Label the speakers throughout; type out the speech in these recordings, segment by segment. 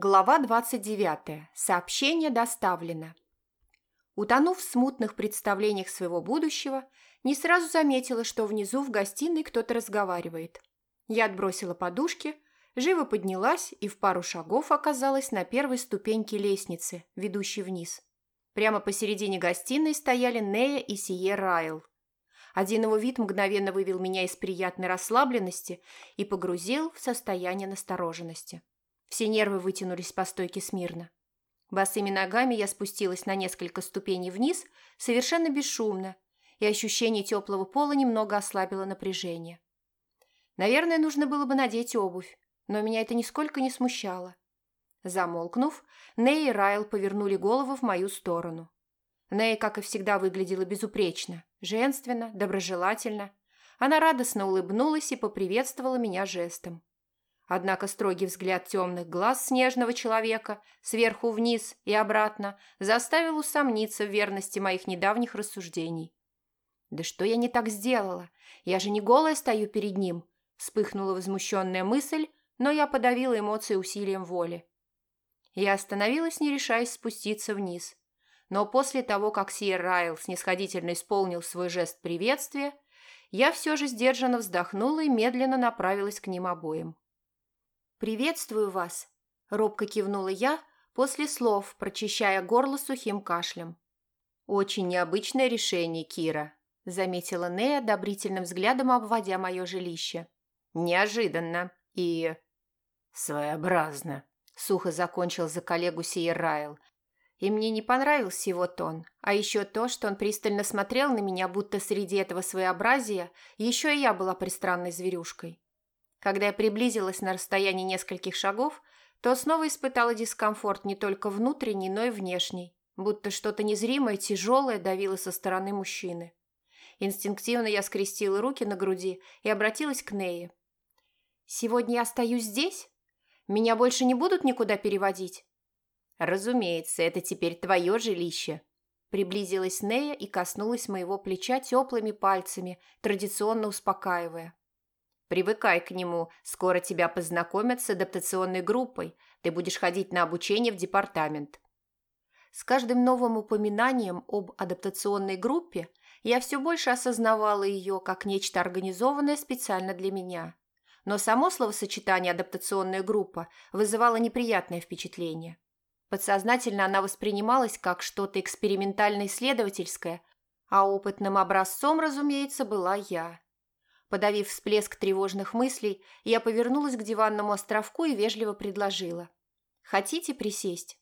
Speaker 1: Глава 29. Сообщение доставлено. Утонув в смутных представлениях своего будущего, не сразу заметила, что внизу в гостиной кто-то разговаривает. Я отбросила подушки, живо поднялась и в пару шагов оказалась на первой ступеньке лестницы, ведущей вниз. Прямо посередине гостиной стояли Нея и Сие Райл. Один его вид мгновенно вывел меня из приятной расслабленности и погрузил в состояние настороженности. Все нервы вытянулись по стойке смирно. Босыми ногами я спустилась на несколько ступеней вниз, совершенно бесшумно, и ощущение теплого пола немного ослабило напряжение. Наверное, нужно было бы надеть обувь, но меня это нисколько не смущало. Замолкнув, Ней и Райл повернули голову в мою сторону. Ней, как и всегда, выглядела безупречно, женственно, доброжелательно. Она радостно улыбнулась и поприветствовала меня жестом. Однако строгий взгляд темных глаз снежного человека сверху вниз и обратно заставил усомниться в верности моих недавних рассуждений. «Да что я не так сделала? Я же не голая стою перед ним!» Вспыхнула возмущенная мысль, но я подавила эмоции усилием воли. Я остановилась, не решаясь спуститься вниз. Но после того, как Сиер Райл снисходительно исполнил свой жест приветствия, я все же сдержанно вздохнула и медленно направилась к ним обоим. «Приветствую вас», – робко кивнула я после слов, прочищая горло сухим кашлем.
Speaker 2: «Очень необычное решение, Кира», – заметила Нея, одобрительным взглядом обводя мое жилище. «Неожиданно и...» «Своеобразно», – сухо закончил за коллегу Сиер Райл. И мне не понравился его тон, а еще то, что он пристально смотрел на меня, будто среди этого своеобразия еще и я была пристранной зверюшкой. Когда я приблизилась на расстояние нескольких шагов, то снова испытала дискомфорт не только внутренний, но и внешний, будто что-то незримое, тяжелое давило со стороны мужчины. Инстинктивно я скрестила руки на груди и обратилась к Нее. «Сегодня я остаюсь здесь? Меня больше не будут никуда переводить?»
Speaker 1: «Разумеется, это теперь твое жилище», Приблизилась Нея и коснулась моего плеча теплыми пальцами, традиционно успокаивая. Привыкай к нему, скоро тебя познакомят с адаптационной группой, ты будешь ходить на обучение в департамент. С каждым новым упоминанием об адаптационной группе я все больше осознавала ее как нечто организованное специально для меня. Но само словосочетание «адаптационная группа» вызывало неприятное впечатление. Подсознательно она воспринималась как что-то экспериментально-исследовательское, а опытным образцом, разумеется, была я. Подавив всплеск тревожных мыслей, я повернулась к диванному островку и вежливо предложила. «Хотите присесть?»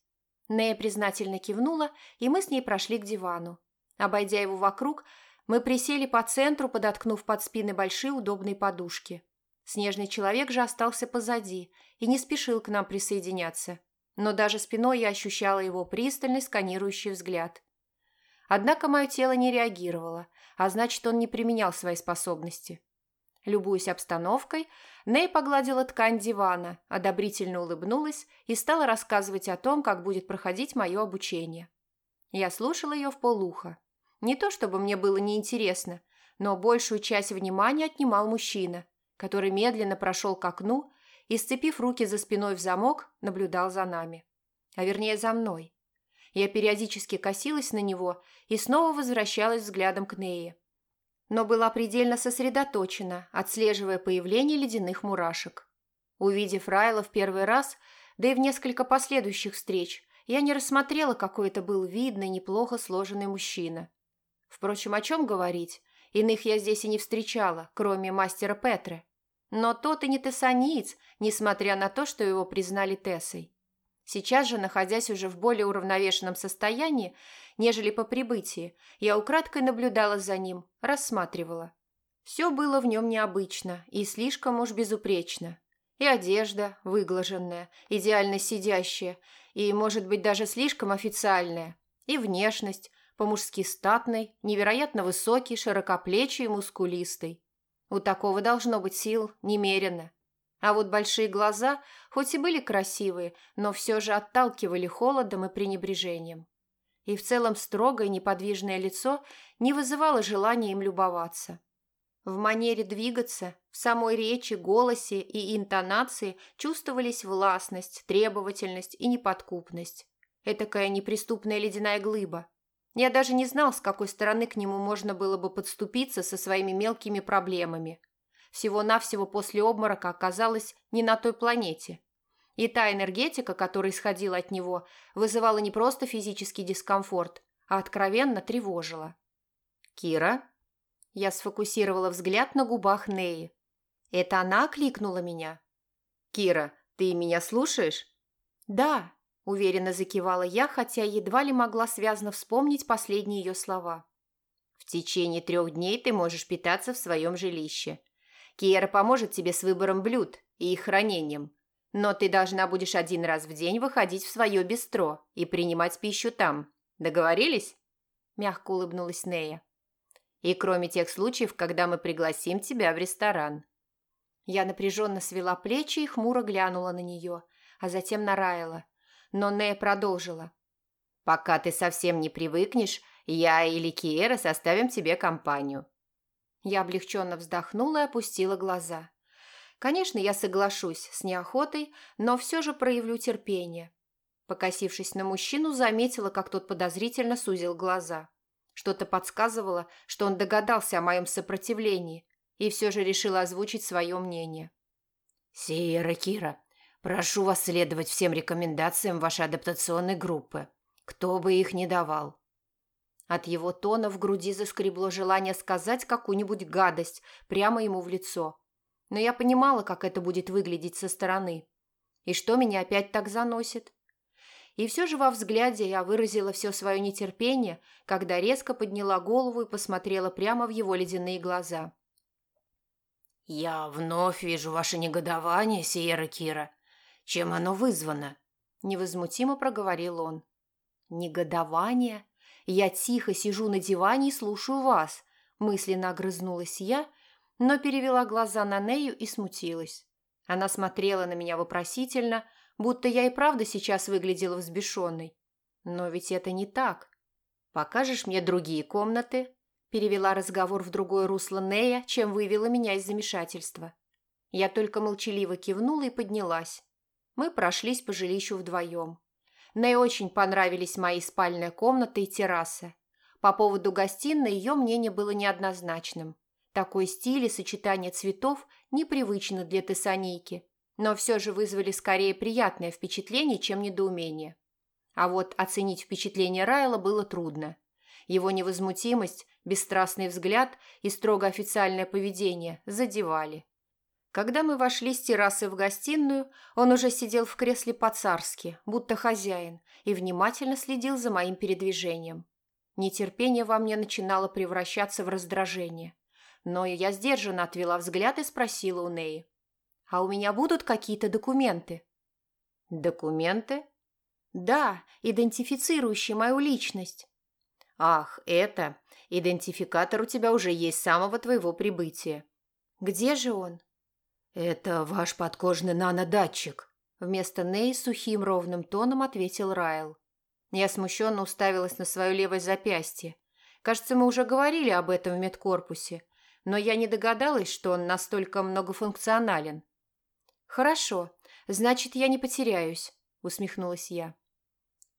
Speaker 1: Нея признательно кивнула, и мы с ней прошли к дивану. Обойдя его вокруг, мы присели по центру, подоткнув под спины большие удобные подушки. Снежный человек же остался позади и не спешил к нам присоединяться. Но даже спиной я ощущала его пристальный сканирующий взгляд. Однако мое тело не реагировало, а значит, он не применял свои способности. Любуясь обстановкой, Ней погладила ткань дивана, одобрительно улыбнулась и стала рассказывать о том, как будет проходить мое обучение. Я слушала ее в полуха. Не то чтобы мне было неинтересно, но большую часть внимания отнимал мужчина, который медленно прошел к окну и, сцепив руки за спиной в замок, наблюдал за нами. А вернее, за мной. Я периодически косилась на него и снова возвращалась взглядом к Нее но была предельно сосредоточена, отслеживая появление ледяных мурашек. Увидев Райла в первый раз, да и в несколько последующих встреч, я не рассмотрела, какой это был видный, неплохо сложенный мужчина. Впрочем, о чем говорить? Иных я здесь и не встречала, кроме мастера Петры. Но тот и не тессаниец, несмотря на то, что его признали Тессой. Сейчас же, находясь уже в более уравновешенном состоянии, нежели по прибытии, я украдкой наблюдала за ним, рассматривала. Все было в нем необычно и слишком уж безупречно. И одежда выглаженная, идеально сидящая, и, может быть, даже слишком официальная, и внешность, по-мужски статной, невероятно высокий, широкоплечий и мускулистый. У такого должно быть сил немерено. А вот большие глаза, хоть и были красивые, но все же отталкивали холодом и пренебрежением. И в целом строгое неподвижное лицо не вызывало желания им любоваться. В манере двигаться, в самой речи, голосе и интонации чувствовались властность, требовательность и неподкупность. Этакая неприступная ледяная глыба. Я даже не знал, с какой стороны к нему можно было бы подступиться со своими мелкими проблемами. Всего-навсего после обморока оказалась не на той планете. И та энергетика, которая исходила от него, вызывала не просто физический дискомфорт, а откровенно тревожила. «Кира?» Я сфокусировала взгляд на губах Неи. Это она окликнула меня. «Кира, ты меня слушаешь?» «Да», – уверенно закивала я, хотя едва ли могла связно вспомнить последние ее слова. «В течение трех дней ты можешь питаться в своем жилище. Киера поможет тебе с выбором блюд и их хранением. Но ты должна будешь один раз в день выходить в свое бистро и принимать пищу там. Договорились?» Мягко улыбнулась Нея. «И кроме тех случаев, когда мы пригласим тебя в ресторан». Я напряженно свела плечи и хмуро глянула на нее, а затем на Райла. Но Нея продолжила. «Пока ты совсем не привыкнешь, я или Киера составим тебе компанию». Я облегченно вздохнула и опустила глаза. Конечно, я соглашусь с неохотой, но все же проявлю терпение. Покосившись на мужчину, заметила, как тот подозрительно сузил глаза. Что-то подсказывало, что он догадался о моем сопротивлении, и все же решила озвучить свое мнение.
Speaker 2: «Сиера Кира, прошу вас следовать всем рекомендациям вашей адаптационной группы, кто бы их ни давал».
Speaker 1: От его тона в груди заскребло желание сказать какую-нибудь гадость прямо ему в лицо. Но я понимала, как это будет выглядеть со стороны. И что меня опять так заносит? И все же во взгляде я выразила все свое нетерпение, когда резко подняла голову и посмотрела прямо в его ледяные глаза.
Speaker 2: «Я вновь вижу ваше негодование, Сиера Кира. Чем оно вызвано?»
Speaker 1: Невозмутимо проговорил он. «Негодование? Я тихо сижу на диване и слушаю вас», мысленно огрызнулась я, но перевела глаза на Нею и смутилась. Она смотрела на меня вопросительно, будто я и правда сейчас выглядела взбешенной. Но ведь это не так. «Покажешь мне другие комнаты?» Перевела разговор в другое русло Нея, чем вывела меня из замешательства. Я только молчаливо кивнула и поднялась. Мы прошлись по жилищу вдвоем. Ней очень понравились мои спальная комната и терраса. По поводу гостиной ее мнение было неоднозначным. Такой стиль и сочетание цветов непривычно для тессанийки, но все же вызвали скорее приятное впечатление, чем недоумение. А вот оценить впечатление Райла было трудно. Его невозмутимость, бесстрастный взгляд и строго официальное поведение задевали. Когда мы вошли с террасы в гостиную, он уже сидел в кресле по-царски, будто хозяин, и внимательно следил за моим передвижением. Нетерпение во мне начинало превращаться в раздражение. Но я сдержанно отвела взгляд и спросила у Неи. «А у меня будут какие-то документы?»
Speaker 2: «Документы?»
Speaker 1: «Да, идентифицирующие мою личность».
Speaker 2: «Ах, это! Идентификатор у тебя уже есть с самого твоего прибытия».
Speaker 1: «Где же он?»
Speaker 2: «Это ваш подкожный нанодатчик», – вместо Ней сухим ровным тоном ответил Райл.
Speaker 1: Я смущенно уставилась на свое левое запястье. Кажется, мы уже говорили об этом в медкорпусе, но я не догадалась, что он настолько многофункционален. «Хорошо, значит, я не потеряюсь», – усмехнулась я.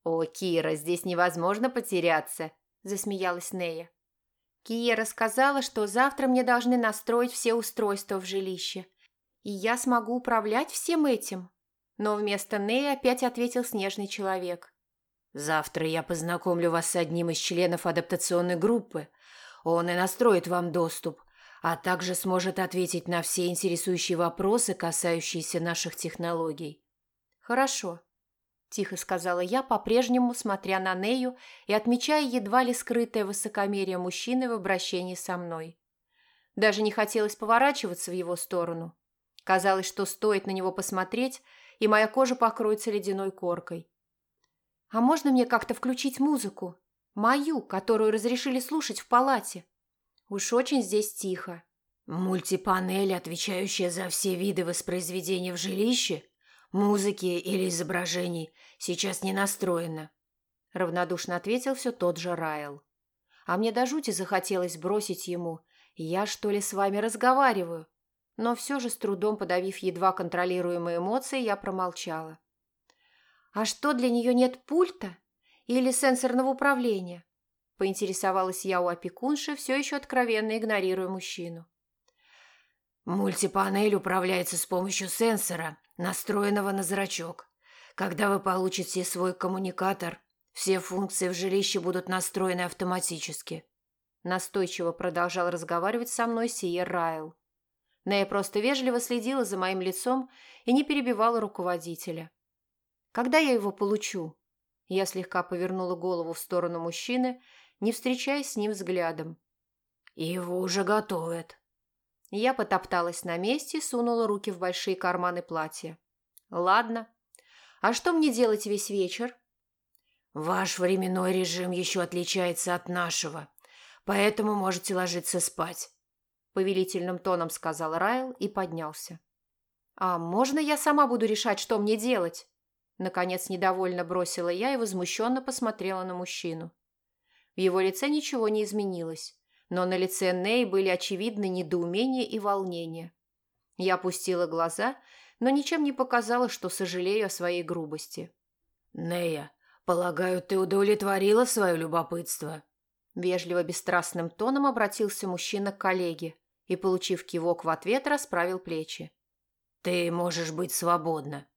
Speaker 2: «О, Кира, здесь невозможно потеряться», – засмеялась Нея.
Speaker 1: Кия рассказала, что завтра мне должны настроить все устройства в жилище, и я смогу управлять всем этим. Но вместо Неи опять ответил снежный человек.
Speaker 2: «Завтра я познакомлю вас с одним из членов адаптационной группы. Он и настроит вам доступ, а также сможет ответить на все интересующие вопросы, касающиеся наших технологий».
Speaker 1: «Хорошо», – тихо сказала я, по-прежнему смотря на Нею и отмечая едва ли скрытое высокомерие мужчины в обращении со мной. Даже не хотелось поворачиваться в его сторону. Казалось, что стоит на него посмотреть, и моя кожа покроется ледяной коркой. «А можно мне как-то включить музыку? Мою, которую разрешили слушать в палате? Уж очень здесь тихо».
Speaker 2: «Мультипанель, отвечающая за все виды воспроизведения в жилище?» музыки или изображений сейчас не настроено», – равнодушно ответил все тот же Райл.
Speaker 1: А мне до жути захотелось бросить ему. «Я, что ли, с вами разговариваю?» Но все же с трудом подавив едва контролируемые эмоции, я промолчала. «А что, для нее нет пульта? Или сенсорного управления?» Поинтересовалась я у опекунши, все еще откровенно игнорируя мужчину.
Speaker 2: Мультипанель управляется с помощью сенсора, настроенного на зрачок. Когда вы получите свой коммуникатор, все функции в жилище будут настроены автоматически. Настойчиво продолжал разговаривать со мной Сиер Райл. Нея просто вежливо следила за моим лицом и не перебивала руководителя. «Когда я его получу?» Я слегка повернула голову в сторону мужчины, не встречаясь с ним взглядом. «Его уже готовят».
Speaker 1: Я потопталась на месте и сунула руки в большие карманы платья. «Ладно. А что мне делать весь вечер?»
Speaker 2: «Ваш временной режим еще отличается от нашего, поэтому можете ложиться спать повелительным тоном сказал Райл и поднялся. «А можно я сама буду решать, что мне делать?» Наконец недовольно бросила я и возмущенно посмотрела на мужчину. В его лице ничего не изменилось, но на лице Ней были очевидны недоумение и волнение. Я опустила глаза, но ничем не показала, что сожалею о своей грубости. «Нея, полагаю, ты удовлетворила свое любопытство?»
Speaker 1: Вежливо бесстрастным тоном обратился мужчина к коллеге, и, получив кивок в ответ, расправил плечи.
Speaker 2: «Ты можешь быть свободна».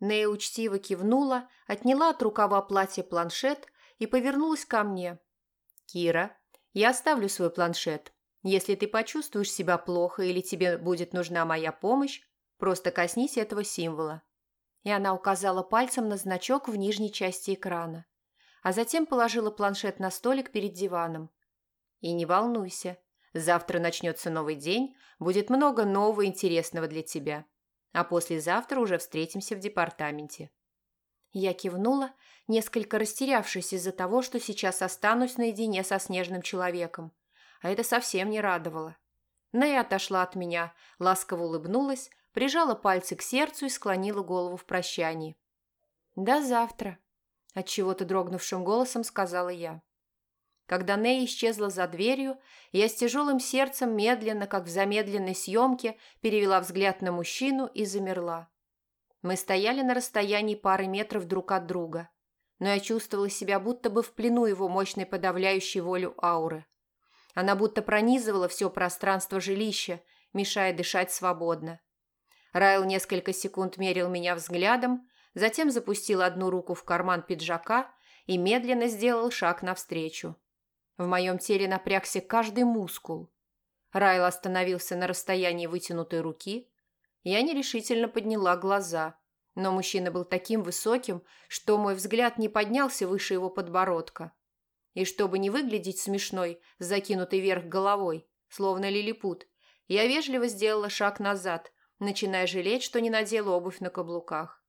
Speaker 1: Нея учтиво кивнула, отняла от рукава платья планшет и повернулась ко мне. «Кира, я оставлю свой планшет. Если ты почувствуешь себя плохо или тебе будет нужна моя помощь, просто коснись этого символа». И она указала пальцем на значок в нижней части экрана, а затем положила планшет на столик перед диваном. «И не волнуйся, Завтра начнется новый день, будет много нового интересного для тебя. А послезавтра уже встретимся в департаменте». Я кивнула, несколько растерявшись из-за того, что сейчас останусь наедине со снежным человеком. А это совсем не радовало. Нэя отошла от меня, ласково улыбнулась, прижала пальцы к сердцу и склонила голову в прощании. «До завтра», – отчего-то дрогнувшим голосом сказала я. Когда Нэй исчезла за дверью, я с тяжелым сердцем медленно, как в замедленной съемке, перевела взгляд на мужчину и замерла. Мы стояли на расстоянии пары метров друг от друга, но я чувствовала себя будто бы в плену его мощной подавляющей волю ауры. Она будто пронизывала все пространство жилища, мешая дышать свободно. Райл несколько секунд мерил меня взглядом, затем запустил одну руку в карман пиджака и медленно сделал шаг навстречу. В моем теле напрягся каждый мускул. Райл остановился на расстоянии вытянутой руки. Я нерешительно подняла глаза, но мужчина был таким высоким, что мой взгляд не поднялся выше его подбородка. И чтобы не выглядеть смешной, закинутой вверх головой, словно лилипут, я вежливо сделала шаг назад, начиная жалеть, что не надела обувь на каблуках.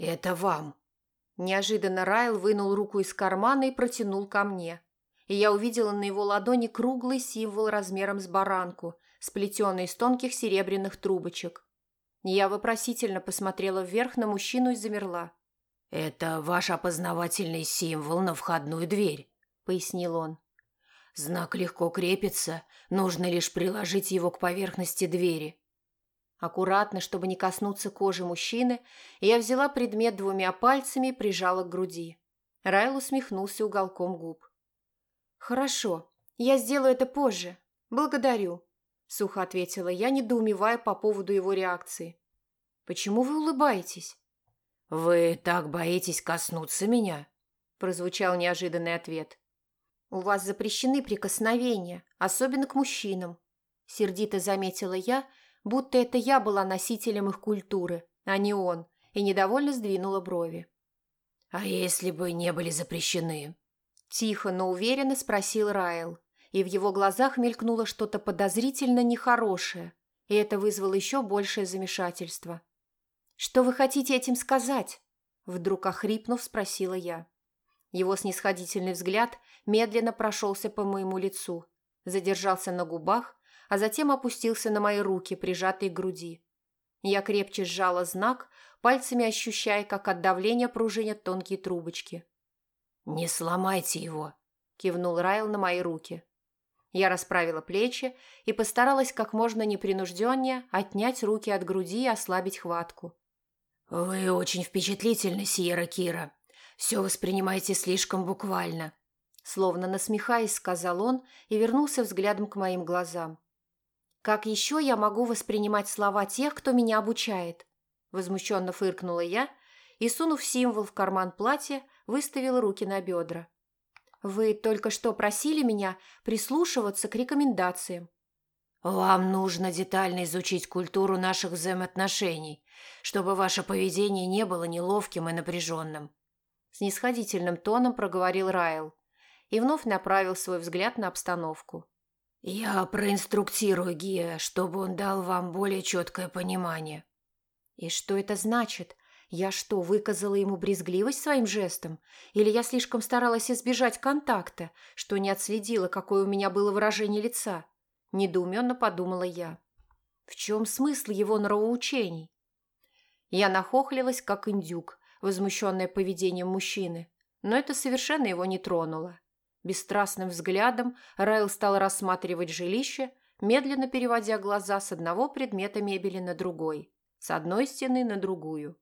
Speaker 2: «Это вам!»
Speaker 1: Неожиданно Райл вынул руку из кармана и протянул ко мне и я увидела на его ладони круглый символ размером с баранку, сплетенный из тонких серебряных трубочек. Я вопросительно посмотрела вверх на мужчину и замерла.
Speaker 2: «Это ваш опознавательный символ на входную дверь», — пояснил он. «Знак легко крепится, нужно лишь приложить его к поверхности двери».
Speaker 1: Аккуратно, чтобы не коснуться кожи мужчины, я взяла предмет двумя пальцами и прижала к груди. Райл усмехнулся уголком губ. «Хорошо, я сделаю это позже. Благодарю», – сухо ответила я, недоумевая по поводу его реакции. «Почему вы улыбаетесь?»
Speaker 2: «Вы так боитесь коснуться меня?» – прозвучал неожиданный ответ.
Speaker 1: «У вас запрещены прикосновения, особенно к мужчинам», – сердито заметила я, будто это я была носителем их культуры, а не он, и недовольно сдвинула брови.
Speaker 2: «А если бы не были запрещены?»
Speaker 1: Тихо, но уверенно спросил Райл, и в его глазах мелькнуло что-то подозрительно нехорошее, и это вызвало еще большее замешательство. «Что вы хотите этим сказать?» Вдруг охрипнув, спросила я. Его снисходительный взгляд медленно прошелся по моему лицу, задержался на губах, а затем опустился на мои руки, прижатые к груди. Я крепче сжала знак, пальцами ощущая, как от давления пружинят тонкие трубочки.
Speaker 2: «Не сломайте его», – кивнул Райл на мои руки.
Speaker 1: Я расправила плечи и постаралась как можно непринужденнее отнять руки от груди и ослабить хватку.
Speaker 2: «Вы очень впечатлительны, Сьерра Кира. Все воспринимаете слишком буквально», словно насмехаясь, сказал он и вернулся взглядом к моим глазам.
Speaker 1: «Как еще я могу воспринимать слова тех, кто меня обучает?» Возмущенно фыркнула я и, сунув символ в карман платья, выставила руки на бедра. «Вы только что просили меня прислушиваться к рекомендациям».
Speaker 2: «Вам нужно детально изучить культуру наших взаимоотношений, чтобы ваше поведение не было неловким и напряженным», снисходительным тоном проговорил Райл и вновь направил свой взгляд на обстановку. «Я проинструктирую Гия, чтобы он дал вам более четкое понимание».
Speaker 1: «И что это значит? Я что, выказала ему брезгливость своим жестом? Или я слишком старалась избежать контакта, что не отследила, какое у меня было выражение лица?» Недоуменно подумала я. «В чем смысл его нравоучений?» Я нахохлилась, как индюк, возмущенная поведением мужчины, но это совершенно его не тронуло. Бесстрастным взглядом Райл стал рассматривать жилище, медленно переводя глаза с одного предмета мебели на другой, с одной стены на другую.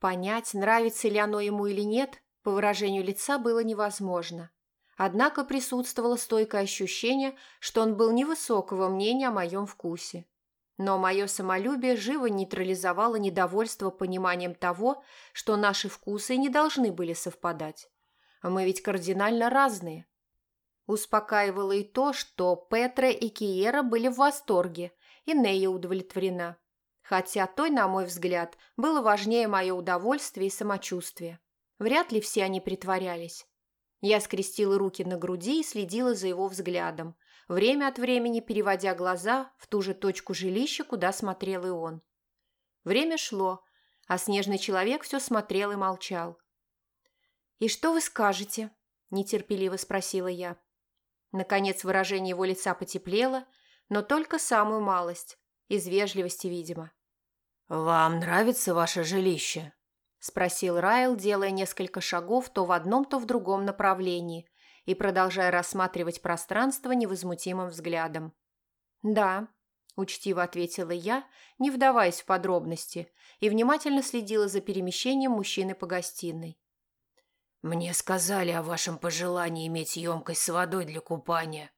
Speaker 1: Понять, нравится ли оно ему или нет, по выражению лица было невозможно. Однако присутствовало стойкое ощущение, что он был невысокого мнения о моем вкусе. Но мое самолюбие живо нейтрализовало недовольство пониманием того, что наши вкусы не должны были совпадать. А мы ведь кардинально разные. Успокаивало и то, что Петра и Киера были в восторге, и Нея удовлетворена. Хотя той, на мой взгляд, было важнее мое удовольствие и самочувствие. Вряд ли все они притворялись. Я скрестила руки на груди и следила за его взглядом, время от времени переводя глаза в ту же точку жилища, куда смотрел и он. Время шло, а снежный человек все смотрел и молчал. «И что вы скажете?» – нетерпеливо спросила я. Наконец выражение его лица потеплело, но только самую малость, из вежливости, видимо.
Speaker 2: «Вам нравится ваше жилище?» – спросил Райл, делая несколько шагов то в одном, то в другом направлении и продолжая рассматривать пространство невозмутимым взглядом.
Speaker 1: «Да», – учтиво ответила я, не вдаваясь в подробности, и внимательно следила за перемещением мужчины по гостиной.
Speaker 2: «Мне сказали о вашем пожелании иметь емкость с водой для купания».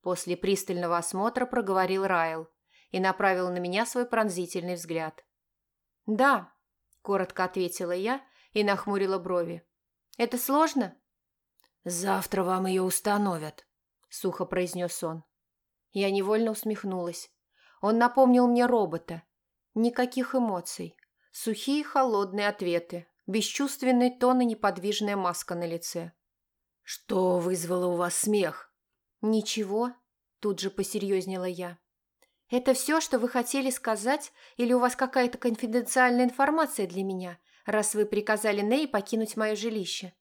Speaker 1: После пристального осмотра проговорил Райл и направил на меня свой пронзительный взгляд. «Да», – коротко ответила я и нахмурила брови. «Это сложно?»
Speaker 2: «Завтра вам ее установят», – сухо произнес он.
Speaker 1: Я невольно усмехнулась. Он напомнил мне робота. Никаких эмоций. Сухие холодные ответы, бесчувственный тон и неподвижная маска на лице.
Speaker 2: «Что вызвало у вас смех?»
Speaker 1: «Ничего», – тут же посерьезнела я. «Это все, что вы хотели сказать, или у вас какая-то конфиденциальная информация для меня, раз вы приказали Ней покинуть мое жилище?»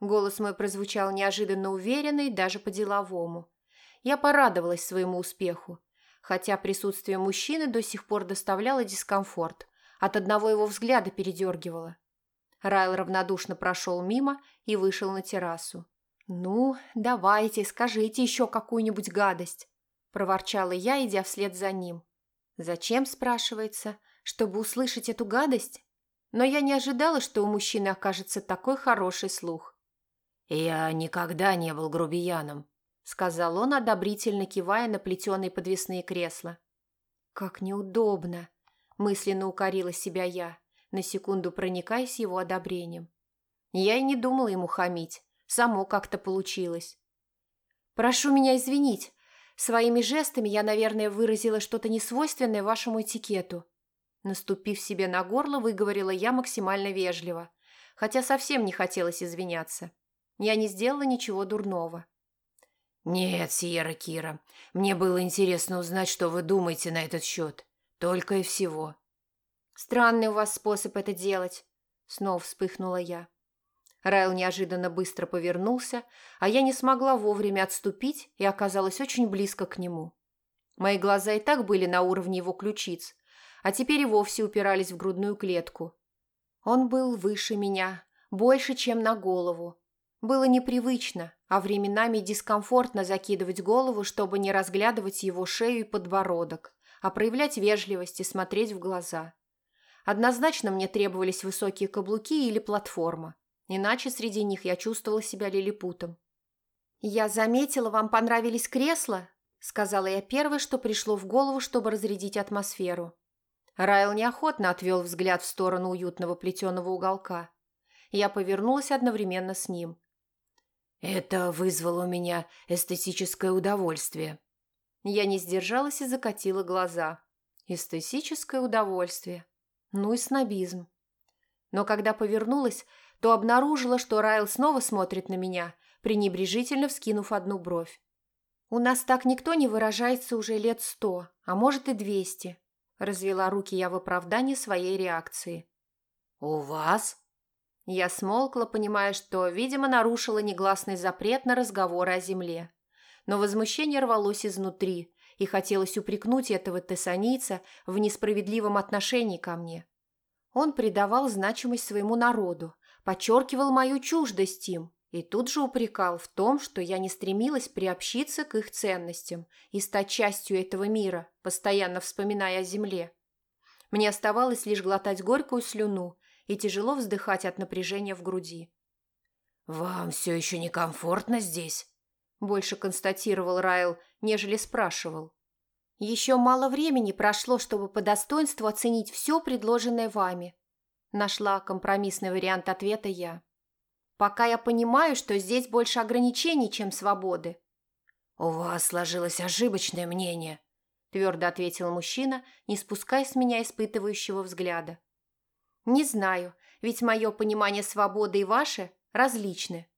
Speaker 1: Голос мой прозвучал неожиданно уверенно и даже по-деловому. Я порадовалась своему успеху, хотя присутствие мужчины до сих пор доставляло дискомфорт, от одного его взгляда передергивало. Райл равнодушно прошел мимо и вышел на террасу. «Ну, давайте, скажите еще какую-нибудь гадость», – проворчала я, идя вслед за ним. «Зачем?» – спрашивается. «Чтобы услышать эту гадость?» Но я не ожидала, что у мужчины окажется такой хороший слух.
Speaker 2: «Я никогда не был грубияном», – сказал он, одобрительно кивая на плетеные подвесные кресла.
Speaker 1: «Как неудобно!» – мысленно укорила себя я на секунду проникаясь его одобрением. Я и не думала ему хамить, само как-то получилось. «Прошу меня извинить, своими жестами я, наверное, выразила что-то несвойственное вашему этикету». Наступив себе на горло, выговорила я максимально вежливо, хотя совсем не хотелось извиняться. Я не сделала ничего дурного.
Speaker 2: «Нет, Сьерра Кира, мне было интересно узнать, что вы думаете на этот счет. Только и всего».
Speaker 1: «Странный у вас способ это делать», – снова вспыхнула я. Райл неожиданно быстро повернулся, а я не смогла вовремя отступить и оказалась очень близко к нему. Мои глаза и так были на уровне его ключиц, а теперь и вовсе упирались в грудную клетку. Он был выше меня, больше, чем на голову. Было непривычно, а временами дискомфортно закидывать голову, чтобы не разглядывать его шею и подбородок, а проявлять вежливость и смотреть в глаза. Однозначно мне требовались высокие каблуки или платформа, иначе среди них я чувствовала себя лилипутом. «Я заметила, вам понравились кресла?» – сказала я первое, что пришло в голову, чтобы разрядить атмосферу. Райл неохотно отвел взгляд в сторону уютного плетеного уголка. Я повернулась одновременно с ним.
Speaker 2: «Это вызвало у меня эстетическое удовольствие».
Speaker 1: Я не сдержалась и закатила глаза. Эстетическое удовольствие. Ну и снобизм. Но когда повернулась, то обнаружила, что Райл снова смотрит на меня, пренебрежительно вскинув одну бровь. «У нас так никто не выражается уже лет сто, а может и двести», развела руки я в оправдании своей реакции.
Speaker 2: «У вас?»
Speaker 1: Я смолкла, понимая, что, видимо, нарушила негласный запрет на разговоры о земле. Но возмущение рвалось изнутри, и хотелось упрекнуть этого тессанийца в несправедливом отношении ко мне. Он придавал значимость своему народу, подчеркивал мою чуждость им, и тут же упрекал в том, что я не стремилась приобщиться к их ценностям и стать частью этого мира, постоянно вспоминая о земле. Мне оставалось лишь глотать горькую слюну и тяжело вздыхать от напряжения в груди.
Speaker 2: «Вам все еще некомфортно здесь?»
Speaker 1: Больше констатировал Райл, нежели спрашивал. «Еще мало времени прошло, чтобы по достоинству оценить все предложенное вами», нашла компромиссный вариант ответа я. «Пока я понимаю, что здесь больше ограничений, чем свободы».
Speaker 2: «У вас сложилось ошибочное мнение», твердо ответил мужчина, не спуская с меня испытывающего взгляда.
Speaker 1: «Не знаю, ведь мое понимание свободы и ваше различны».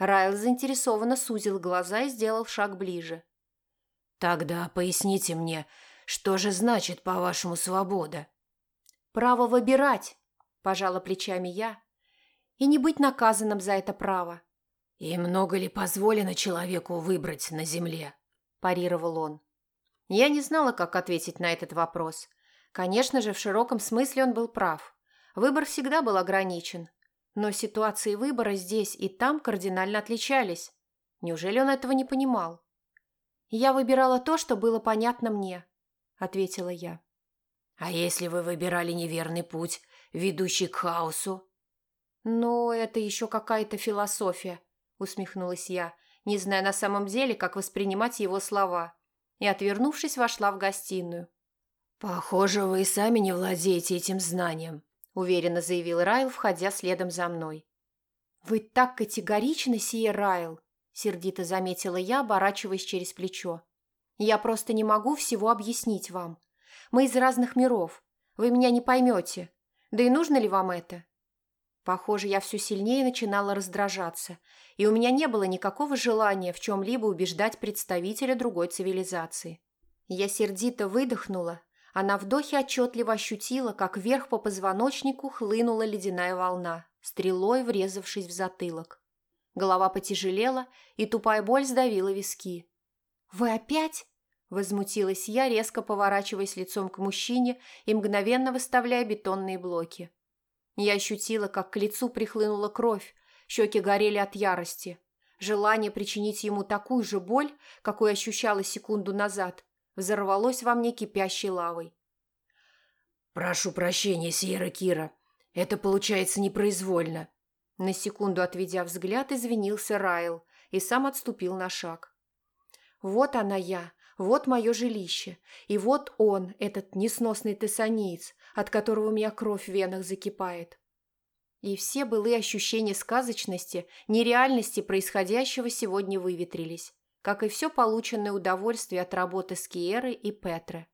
Speaker 1: Райл заинтересованно сузил глаза и сделал шаг ближе.
Speaker 2: «Тогда поясните мне, что же значит, по-вашему, свобода?»
Speaker 1: «Право выбирать», – пожала плечами я, – «и не быть наказанным за это право».
Speaker 2: «И много ли позволено человеку выбрать на земле?» – парировал он.
Speaker 1: Я не знала, как ответить на этот вопрос. Конечно же, в широком смысле он был прав. Выбор всегда был ограничен. Но ситуации выбора здесь и там кардинально отличались. Неужели он этого не понимал? «Я выбирала то, что было понятно мне», — ответила я.
Speaker 2: «А если вы выбирали неверный путь, ведущий к хаосу?»
Speaker 1: «Ну, это еще какая-то философия», — усмехнулась я, не зная на самом деле, как воспринимать его слова, и, отвернувшись, вошла в гостиную.
Speaker 2: «Похоже, вы и сами не владеете этим знанием», – уверенно заявил Райл, входя следом за мной.
Speaker 1: «Вы так категоричны, сие Райл», – сердито заметила я, оборачиваясь через плечо. «Я просто не могу всего объяснить вам. Мы из разных миров. Вы меня не поймете. Да и нужно ли вам это?» Похоже, я все сильнее начинала раздражаться, и у меня не было никакого желания в чем-либо убеждать представителя другой цивилизации. Я сердито выдохнула а на вдохе отчетливо ощутила, как вверх по позвоночнику хлынула ледяная волна, стрелой врезавшись в затылок. Голова потяжелела, и тупая боль сдавила виски. «Вы опять?» – возмутилась я, резко поворачиваясь лицом к мужчине и мгновенно выставляя бетонные блоки. Я ощутила, как к лицу прихлынула кровь, щеки горели от ярости. Желание причинить ему такую же боль, какую ощущала секунду назад, взорвалось во мне кипящей лавой.
Speaker 2: «Прошу прощения, Сьерра Кира. Это получается непроизвольно».
Speaker 1: На секунду отведя взгляд, извинился Райл и сам отступил на шаг. «Вот она я, вот мое жилище, и вот он, этот несносный тессаниец, от которого у меня кровь в венах закипает». И все былые ощущения сказочности, нереальности происходящего сегодня выветрились как и все полученное удовольствие от работы с Киерой и Петре.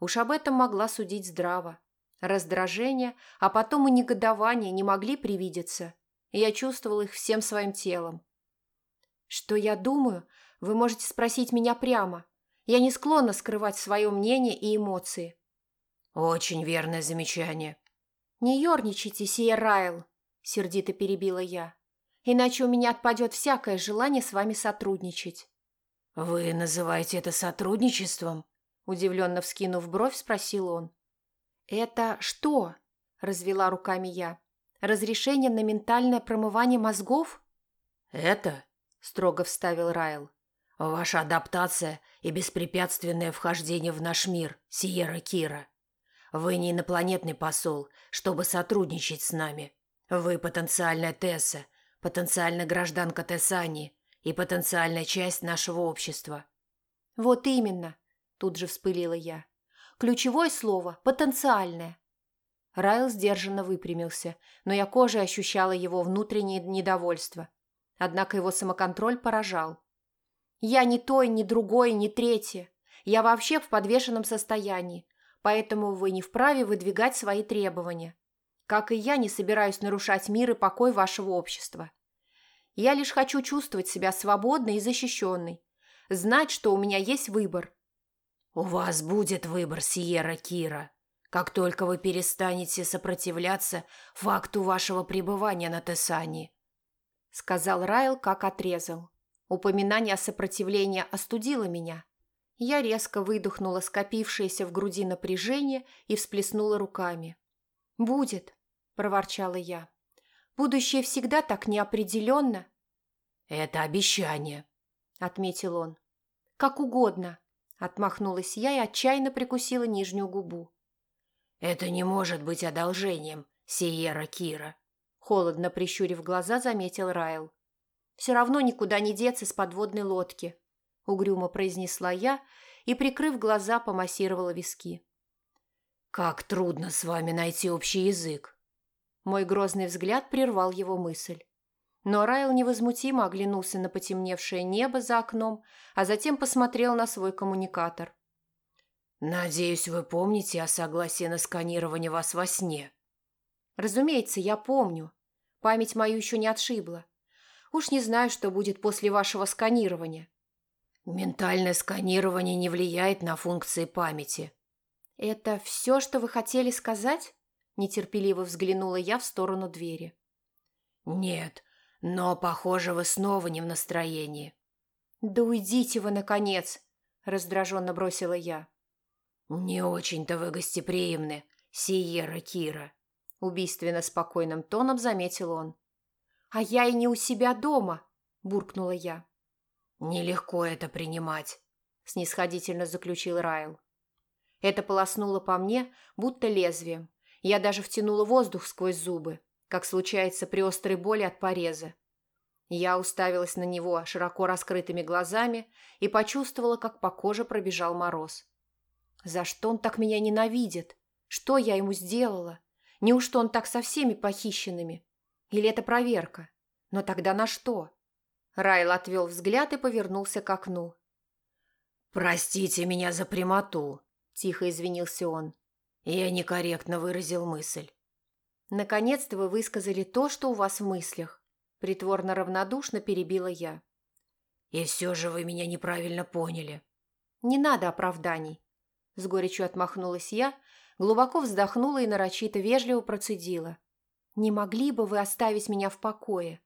Speaker 1: Уж об этом могла судить здраво. Раздражение, а потом и негодование не могли привидеться, я чувствовал их всем своим телом. Что я думаю, вы можете спросить меня прямо. Я не склонна скрывать свое мнение и эмоции.
Speaker 2: Очень верное замечание.
Speaker 1: Не ерничайте, сия Райл, сердито перебила я иначе у меня отпадет всякое желание с вами сотрудничать».
Speaker 2: «Вы называете это сотрудничеством?»
Speaker 1: Удивленно вскинув бровь, спросил он. «Это что?» – развела руками я. «Разрешение на ментальное промывание мозгов?»
Speaker 2: «Это?»
Speaker 1: – строго вставил Райл.
Speaker 2: «Ваша адаптация и беспрепятственное вхождение в наш мир, Сиера Кира. Вы не инопланетный посол, чтобы сотрудничать с нами. Вы потенциальная Тесса, потенциальная гражданка Тессани и потенциальная часть нашего общества».
Speaker 1: «Вот именно», – тут же вспылила я. «Ключевое слово – потенциальное». Райл сдержанно выпрямился, но я кожей ощущала его внутреннее недовольство. Однако его самоконтроль поражал. «Я ни той, ни другой, ни третье. Я вообще в подвешенном состоянии, поэтому вы не вправе выдвигать свои требования. Как и я не собираюсь нарушать мир и покой вашего общества. Я лишь хочу чувствовать себя свободной и защищенной, знать, что у меня есть выбор».
Speaker 2: «У вас будет выбор, Сиера Кира», как только вы перестанете сопротивляться факту вашего пребывания на Тесане», —
Speaker 1: сказал Райл, как отрезал. Упоминание о сопротивлении остудило меня. Я резко выдохнула скопившееся в груди напряжение и всплеснула руками. «Будет», — проворчала я. «Будущее всегда так неопределенно».
Speaker 2: «Это обещание», — отметил он.
Speaker 1: «Как угодно», — отмахнулась я и отчаянно прикусила нижнюю губу.
Speaker 2: «Это не может быть одолжением, Сиера Кира», –
Speaker 1: холодно прищурив глаза, заметил Райл. «Все равно никуда не деться с подводной лодки», – угрюмо произнесла я и, прикрыв глаза, помассировала виски.
Speaker 2: «Как трудно с вами найти общий язык!»
Speaker 1: Мой грозный взгляд прервал его мысль. Но Райл невозмутимо оглянулся на потемневшее небо за окном, а затем посмотрел на свой коммуникатор.
Speaker 2: «Надеюсь, вы помните о согласии на сканирование вас во сне?»
Speaker 1: «Разумеется, я помню. Память мою еще не отшибла. Уж не знаю, что будет после вашего сканирования».
Speaker 2: «Ментальное сканирование не влияет на функции памяти».
Speaker 1: «Это все, что вы хотели сказать?» Нетерпеливо взглянула я в сторону двери.
Speaker 2: «Нет, но, похоже, вы снова не в настроении».
Speaker 1: «Да уйдите вы, наконец!» – раздраженно бросила я.
Speaker 2: «Не очень-то вы гостеприимны, Сиера Кира», – убийственно спокойным тоном заметил он.
Speaker 1: «А я и не у себя дома», – буркнула я.
Speaker 2: «Нелегко это принимать», – снисходительно заключил Райл.
Speaker 1: Это полоснуло по мне, будто лезвием. Я даже втянула воздух сквозь зубы, как случается при острой боли от пореза. Я уставилась на него широко раскрытыми глазами и почувствовала, как по коже пробежал мороз. За что он так меня ненавидит? Что я ему сделала? Неужто он так со всеми похищенными? Или это проверка? Но тогда на что? Райл отвел взгляд и повернулся к окну.
Speaker 2: «Простите меня за прямоту», – тихо извинился он. Я некорректно выразил мысль.
Speaker 1: «Наконец-то вы высказали то, что у вас в мыслях», – притворно равнодушно перебила я.
Speaker 2: «И все же вы меня неправильно поняли».
Speaker 1: «Не надо оправданий. С горечью отмахнулась я, глубоко вздохнула и нарочито вежливо процедила. «Не могли бы вы оставить меня в покое?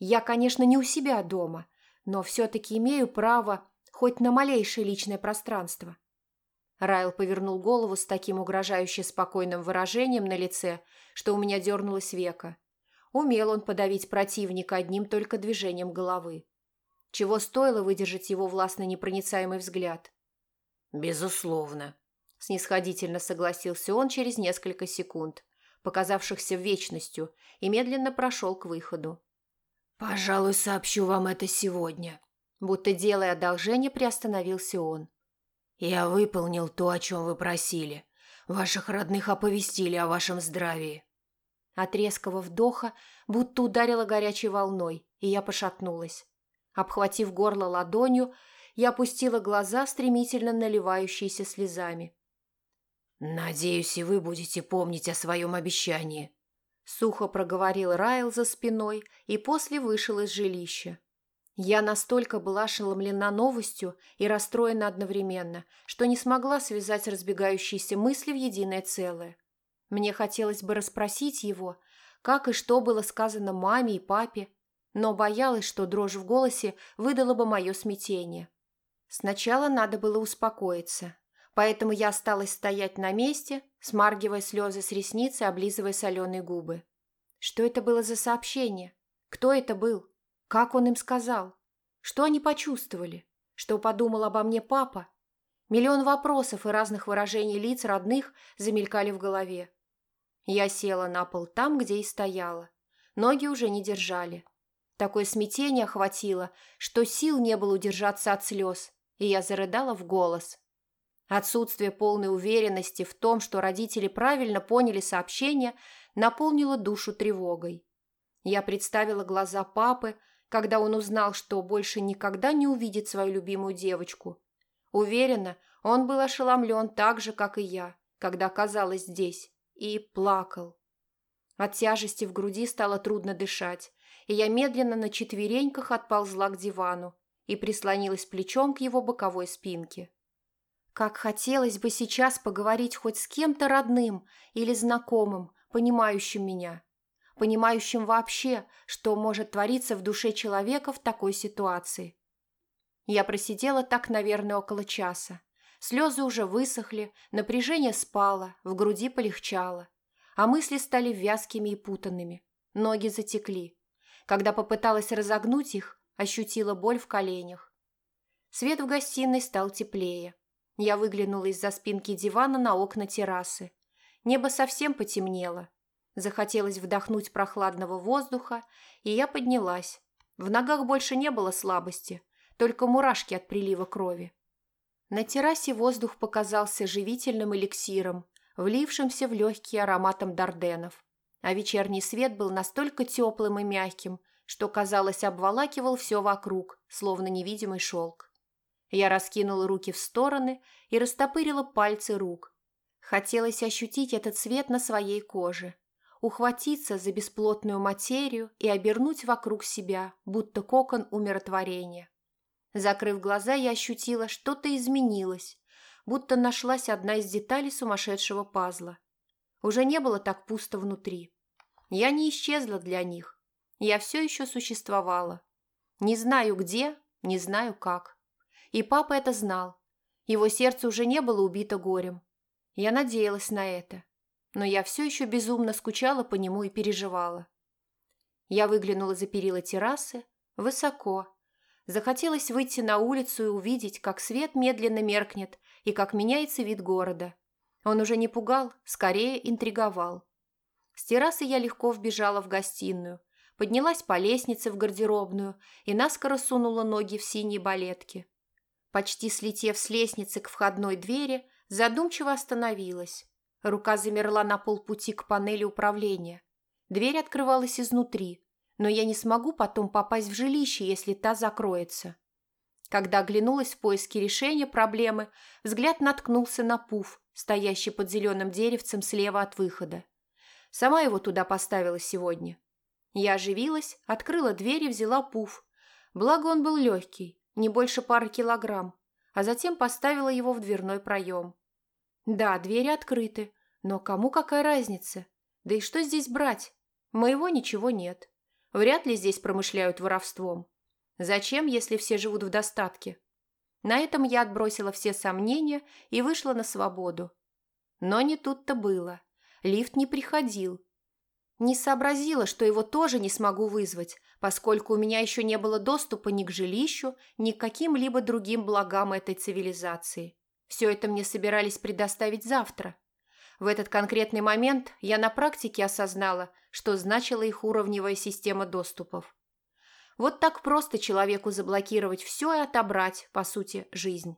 Speaker 1: Я, конечно, не у себя дома, но все-таки имею право хоть на малейшее личное пространство». Райл повернул голову с таким угрожающе спокойным выражением на лице, что у меня дернулось веко. Умел он подавить противника одним только движением головы. Чего стоило выдержать его властно непроницаемый взгляд.
Speaker 2: «Безусловно», – снисходительно согласился он через несколько секунд, показавшихся вечностью, и медленно прошел к выходу. «Пожалуй, сообщу вам это сегодня», – будто делая одолжение, приостановился он. «Я выполнил то, о чем вы просили. Ваших родных оповестили о вашем здравии».
Speaker 1: От резкого вдоха будто ударило горячей волной, и я пошатнулась. Обхватив горло ладонью, я опустила глаза, стремительно наливающиеся слезами.
Speaker 2: «Надеюсь, и вы будете помнить о своем обещании», – сухо проговорил Райл за спиной и после вышел из жилища.
Speaker 1: Я настолько была ошеломлена новостью и расстроена одновременно, что не смогла связать разбегающиеся мысли в единое целое. Мне хотелось бы расспросить его, как и что было сказано маме и папе, но боялась, что дрожь в голосе выдала бы мое смятение. Сначала надо было успокоиться, поэтому я осталась стоять на месте, смаргивая слезы с ресниц и облизывая соленые губы. Что это было за сообщение? Кто это был? Как он им сказал? Что они почувствовали? Что подумал обо мне папа? Миллион вопросов и разных выражений лиц родных замелькали в голове. Я села на пол там, где и стояла. Ноги уже не держали. Такое смятение охватило, что сил не было удержаться от слез, и я зарыдала в голос. Отсутствие полной уверенности в том, что родители правильно поняли сообщение, наполнило душу тревогой. Я представила глаза папы, когда он узнал, что больше никогда не увидит свою любимую девочку. Уверена, он был ошеломлен так же, как и я, когда оказалась здесь, и плакал. От тяжести в груди стало трудно дышать, и я медленно на четвереньках отползла к дивану и прислонилась плечом к его боковой спинке. Как хотелось бы сейчас поговорить хоть с кем-то родным или знакомым, понимающим меня, понимающим вообще, что может твориться в душе человека в такой ситуации. Я просидела так, наверное, около часа. Слезы уже высохли, напряжение спало, в груди полегчало, а мысли стали вязкими и путанными, ноги затекли. Когда попыталась разогнуть их, ощутила боль в коленях. Свет в гостиной стал теплее. Я выглянула из-за спинки дивана на окна террасы. Небо совсем потемнело. Захотелось вдохнуть прохладного воздуха, и я поднялась. В ногах больше не было слабости, только мурашки от прилива крови. На террасе воздух показался живительным эликсиром, влившимся в легкий ароматом дарденов а вечерний свет был настолько теплым и мягким, что, казалось, обволакивал все вокруг, словно невидимый шелк. Я раскинула руки в стороны и растопырила пальцы рук. Хотелось ощутить этот свет на своей коже, ухватиться за бесплотную материю и обернуть вокруг себя, будто кокон умиротворения. Закрыв глаза, я ощутила, что-то изменилось, будто нашлась одна из деталей сумасшедшего пазла. Уже не было так пусто внутри. Я не исчезла для них. Я все еще существовала. Не знаю где, не знаю как. И папа это знал. Его сердце уже не было убито горем. Я надеялась на это. Но я все еще безумно скучала по нему и переживала. Я выглянула за перила террасы. Высоко. Захотелось выйти на улицу и увидеть, как свет медленно меркнет и как меняется вид города. Он уже не пугал, скорее интриговал. С террасы я легко вбежала в гостиную, поднялась по лестнице в гардеробную и наскоро сунула ноги в синие балетки. Почти слетев с лестницы к входной двери, задумчиво остановилась. Рука замерла на полпути к панели управления. Дверь открывалась изнутри, но я не смогу потом попасть в жилище, если та закроется. Когда оглянулась в поиске решения проблемы, взгляд наткнулся на пуф, стоящий под зеленым деревцем слева от выхода. Сама его туда поставила сегодня. Я оживилась, открыла дверь и взяла пуф. Благо он был легкий, не больше пары килограмм, а затем поставила его в дверной проем. Да, двери открыты, но кому какая разница? Да и что здесь брать? Моего ничего нет. Вряд ли здесь промышляют воровством. Зачем, если все живут в достатке? На этом я отбросила все сомнения и вышла на свободу. Но не тут-то было. Лифт не приходил. Не сообразила, что его тоже не смогу вызвать, поскольку у меня еще не было доступа ни к жилищу, ни к каким-либо другим благам этой цивилизации. Все это мне собирались предоставить завтра. В этот конкретный момент я на практике осознала, что значила их уровневая система доступов. Вот так просто человеку заблокировать все и отобрать, по сути, жизнь.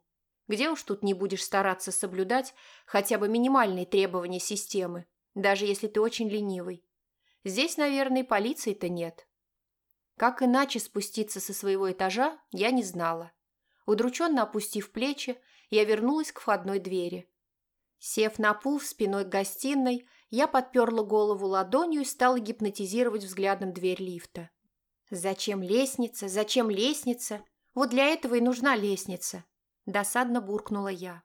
Speaker 1: Где уж тут не будешь стараться соблюдать хотя бы минимальные требования системы, даже если ты очень ленивый. Здесь, наверное, полиции-то нет. Как иначе спуститься со своего этажа, я не знала. Удрученно опустив плечи, я вернулась к входной двери. Сев на пул спиной к гостиной, я подперла голову ладонью и стала гипнотизировать взглядом дверь лифта. «Зачем лестница? Зачем лестница? Вот для этого и нужна лестница!» Досадно буркнула я.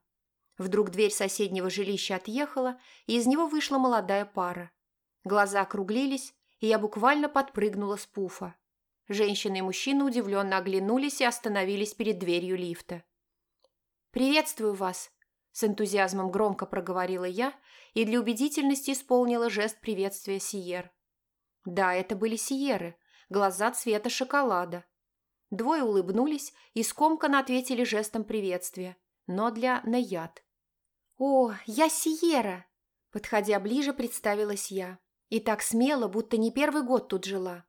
Speaker 1: Вдруг дверь соседнего жилища отъехала, и из него вышла молодая пара. Глаза округлились, и я буквально подпрыгнула с пуфа. Женщина и мужчина удивленно оглянулись и остановились перед дверью лифта. «Приветствую вас!» – с энтузиазмом громко проговорила я и для убедительности исполнила жест приветствия Сиер. Да, это были Сиеры, глаза цвета шоколада. Двое улыбнулись и скомканно ответили жестом приветствия, но для наяд. «О, я Сиера!» Подходя ближе, представилась я. И так смело, будто не первый год тут жила.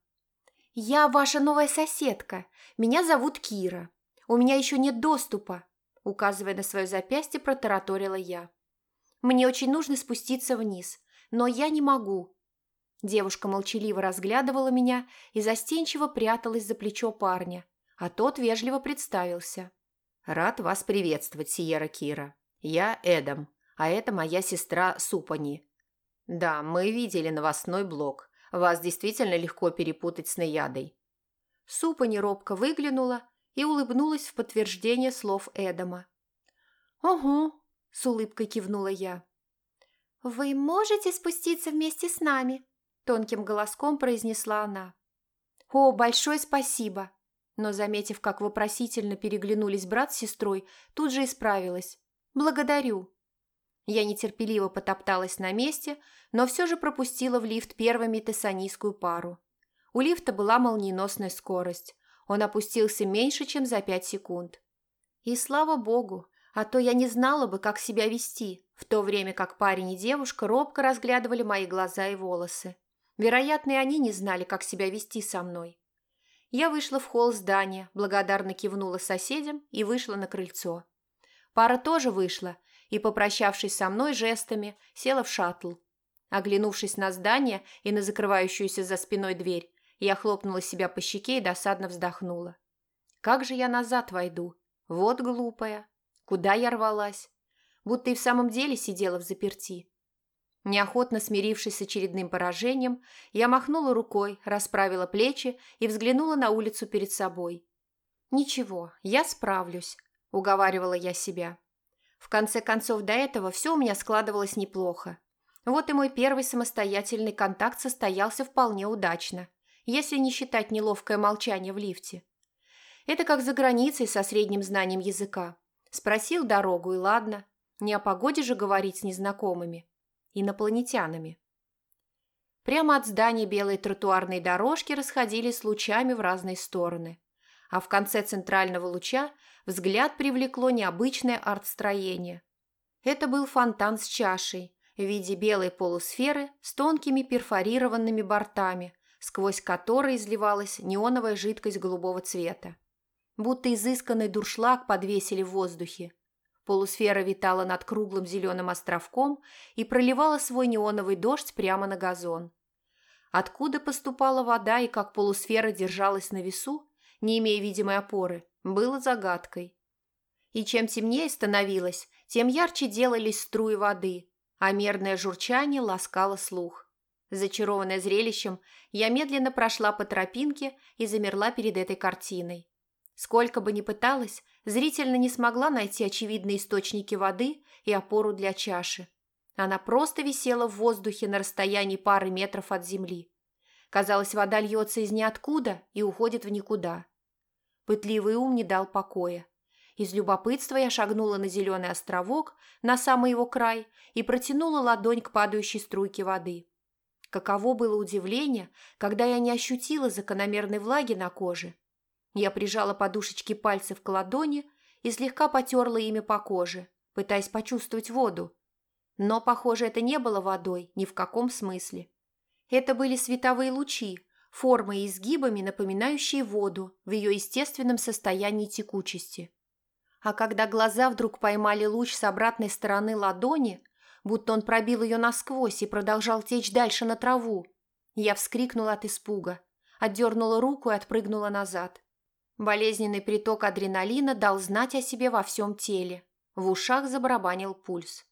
Speaker 1: «Я ваша новая соседка. Меня зовут Кира. У меня еще нет доступа», указывая на свое запястье, протараторила я. «Мне очень нужно спуститься вниз, но я не могу». Девушка молчаливо разглядывала меня и застенчиво пряталась за плечо парня, а тот вежливо представился.
Speaker 2: «Рад вас приветствовать, Сиера Кира. Я Эдам, а это моя сестра Супани. Да, мы видели новостной блог. Вас действительно легко перепутать с Наядой».
Speaker 1: Супа неробко выглянула и улыбнулась в подтверждение слов Эдама. «Угу», – с улыбкой кивнула я. «Вы можете спуститься вместе с нами?» – тонким голоском произнесла она. «О, большое спасибо!» Но, заметив, как вопросительно переглянулись брат с сестрой, тут же исправилась. «Благодарю!» Я нетерпеливо потопталась на месте, но все же пропустила в лифт первыми тессанийскую пару. У лифта была молниеносная скорость. Он опустился меньше, чем за пять секунд. И слава богу, а то я не знала бы, как себя вести, в то время как парень и девушка робко разглядывали мои глаза и волосы. Вероятно, и они не знали, как себя вести со мной. Я вышла в холл здания, благодарно кивнула соседям и вышла на крыльцо. Пара тоже вышла и, попрощавшись со мной жестами, села в шаттл. Оглянувшись на здание и на закрывающуюся за спиной дверь, я хлопнула себя по щеке и досадно вздохнула. Как же я назад войду? Вот глупая. Куда я рвалась? Будто и в самом деле сидела в заперти. Неохотно смирившись с очередным поражением, я махнула рукой, расправила плечи и взглянула на улицу перед собой. «Ничего, я справлюсь», – уговаривала я себя. В конце концов, до этого все у меня складывалось неплохо. Вот и мой первый самостоятельный контакт состоялся вполне удачно, если не считать неловкое молчание в лифте. Это как за границей со средним знанием языка. Спросил дорогу, и ладно. Не о погоде же говорить с незнакомыми. Инопланетянами. Прямо от здания белые тротуарные дорожки расходились лучами в разные стороны. А в конце центрального луча взгляд привлекло необычное арт-строение. Это был фонтан с чашей в виде белой полусферы с тонкими перфорированными бортами, сквозь которые изливалась неоновая жидкость голубого цвета. Будто изысканный дуршлаг подвесили в воздухе. Полусфера витала над круглым зеленым островком и проливала свой неоновый дождь прямо на газон. Откуда поступала вода и как полусфера держалась на весу, не имея видимой опоры, было загадкой. И чем темнее становилось, тем ярче делались струи воды, а мерное журчание ласкало слух. Зачарованная зрелищем, я медленно прошла по тропинке и замерла перед этой картиной. Сколько бы ни пыталась, зрительно не смогла найти очевидные источники воды и опору для чаши. Она просто висела в воздухе на расстоянии пары метров от земли. Казалось, вода льется из ниоткуда и уходит в никуда. Пытливый ум не дал покоя. Из любопытства я шагнула на зеленый островок, на самый его край, и протянула ладонь к падающей струйке воды. Каково было удивление, когда я не ощутила закономерной влаги на коже. Я прижала подушечки пальцев к ладони и слегка потерла ими по коже, пытаясь почувствовать воду. Но, похоже, это не было водой ни в каком смысле. Это были световые лучи, формой и изгибами, напоминающие воду в ее естественном состоянии текучести. А когда глаза вдруг поймали луч с обратной стороны ладони, будто он пробил ее насквозь и продолжал течь дальше на траву, я вскрикнула от испуга, отдернула руку и отпрыгнула назад. Болезненный приток адреналина дал знать о себе во всем теле. В ушах забарабанил пульс.